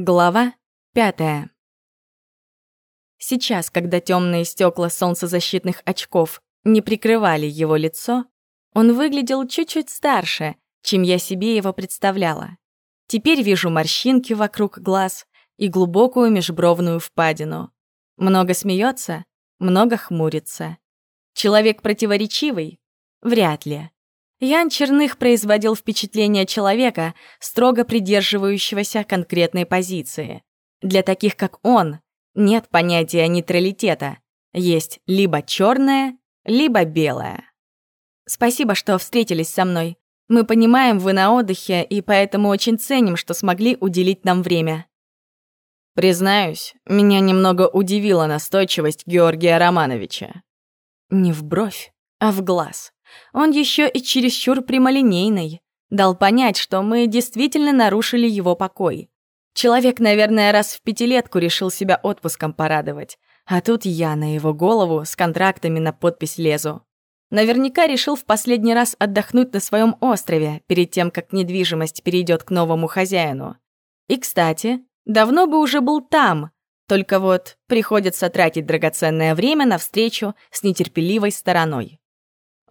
Глава пятая. Сейчас, когда темные стекла солнцезащитных очков не прикрывали его лицо, он выглядел чуть-чуть старше, чем я себе его представляла. Теперь вижу морщинки вокруг глаз и глубокую межбровную впадину. Много смеется, много хмурится. Человек противоречивый? Вряд ли. Ян Черных производил впечатление человека, строго придерживающегося конкретной позиции. Для таких, как он, нет понятия нейтралитета. Есть либо черное, либо белое. Спасибо, что встретились со мной. Мы понимаем, вы на отдыхе, и поэтому очень ценим, что смогли уделить нам время. Признаюсь, меня немного удивила настойчивость Георгия Романовича. Не в бровь, а в глаз. Он еще и чересчур прямолинейный. Дал понять, что мы действительно нарушили его покой. Человек, наверное, раз в пятилетку решил себя отпуском порадовать. А тут я на его голову с контрактами на подпись лезу. Наверняка решил в последний раз отдохнуть на своем острове, перед тем, как недвижимость перейдет к новому хозяину. И, кстати, давно бы уже был там, только вот приходится тратить драгоценное время на встречу с нетерпеливой стороной.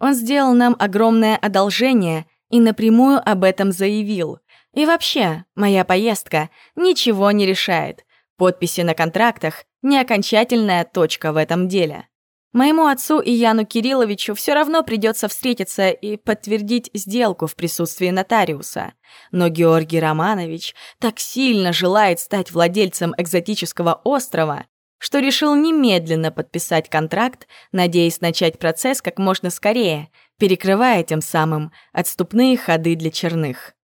Он сделал нам огромное одолжение и напрямую об этом заявил. И вообще, моя поездка ничего не решает. Подписи на контрактах — не окончательная точка в этом деле. Моему отцу и Яну Кирилловичу все равно придется встретиться и подтвердить сделку в присутствии нотариуса. Но Георгий Романович так сильно желает стать владельцем экзотического острова, что решил немедленно подписать контракт, надеясь начать процесс как можно скорее, перекрывая тем самым отступные ходы для черных.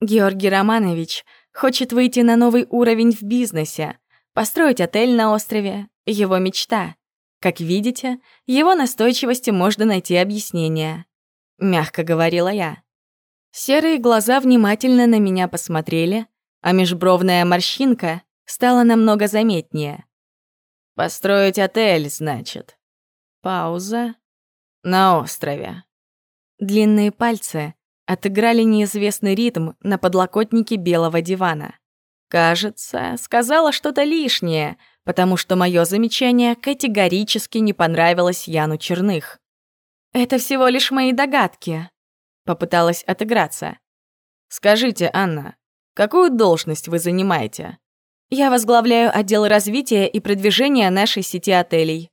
Георгий Романович хочет выйти на новый уровень в бизнесе, построить отель на острове — его мечта. Как видите, его настойчивости можно найти объяснение. Мягко говорила я. Серые глаза внимательно на меня посмотрели, а межбровная морщинка стала намного заметнее. Построить отель, значит. Пауза. На острове. Длинные пальцы отыграли неизвестный ритм на подлокотнике белого дивана. Кажется, сказала что-то лишнее, потому что мое замечание категорически не понравилось Яну Черных. «Это всего лишь мои догадки», — попыталась отыграться. «Скажите, Анна, какую должность вы занимаете?» Я возглавляю отдел развития и продвижения нашей сети отелей.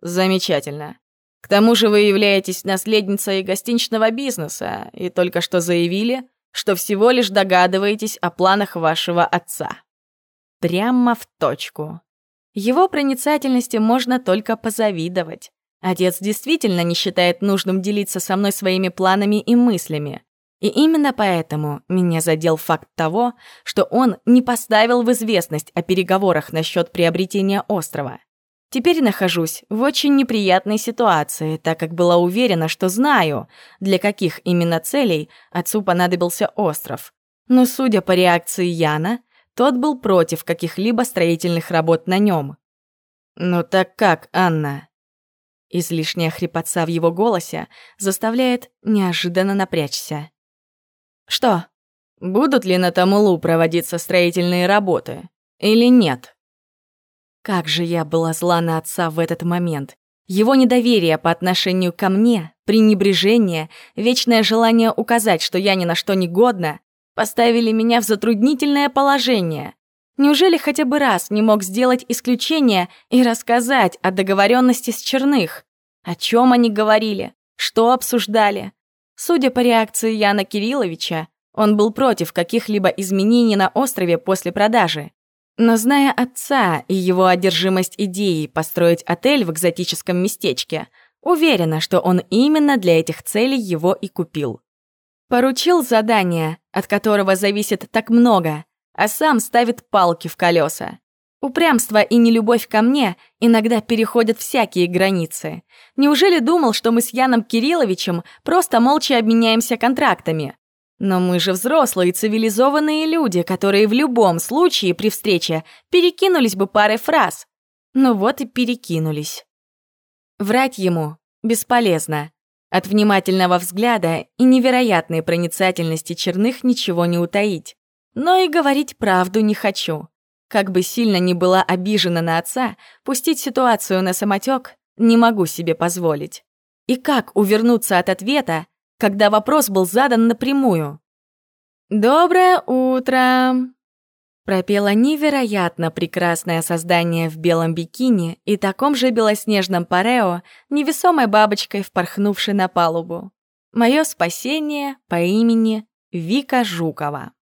Замечательно. К тому же вы являетесь наследницей гостиничного бизнеса и только что заявили, что всего лишь догадываетесь о планах вашего отца. Прямо в точку. Его проницательности можно только позавидовать. Отец действительно не считает нужным делиться со мной своими планами и мыслями. И именно поэтому меня задел факт того, что он не поставил в известность о переговорах насчет приобретения острова. Теперь нахожусь в очень неприятной ситуации, так как была уверена, что знаю, для каких именно целей отцу понадобился остров. Но судя по реакции Яна, тот был против каких-либо строительных работ на нем. «Ну так как, Анна?» Излишняя хрипотца в его голосе заставляет неожиданно напрячься. Что? Будут ли на Тамулу проводиться строительные работы? Или нет? Как же я была зла на отца в этот момент. Его недоверие по отношению ко мне, пренебрежение, вечное желание указать, что я ни на что не годна, поставили меня в затруднительное положение. Неужели хотя бы раз не мог сделать исключение и рассказать о договоренности с Черных? О чем они говорили? Что обсуждали? Судя по реакции Яна Кирилловича, он был против каких-либо изменений на острове после продажи. Но зная отца и его одержимость идеей построить отель в экзотическом местечке, уверена, что он именно для этих целей его и купил. Поручил задание, от которого зависит так много, а сам ставит палки в колеса. Упрямство и нелюбовь ко мне иногда переходят всякие границы. Неужели думал, что мы с Яном Кирилловичем просто молча обменяемся контрактами? Но мы же взрослые цивилизованные люди, которые в любом случае при встрече перекинулись бы парой фраз. Ну вот и перекинулись. Врать ему бесполезно. От внимательного взгляда и невероятной проницательности черных ничего не утаить. Но и говорить правду не хочу. Как бы сильно ни была обижена на отца, пустить ситуацию на самотек не могу себе позволить. И как увернуться от ответа, когда вопрос был задан напрямую? «Доброе утро!» пропела невероятно прекрасное создание в белом бикини и таком же белоснежном парео, невесомой бабочкой, впорхнувшей на палубу. Мое спасение по имени Вика Жукова.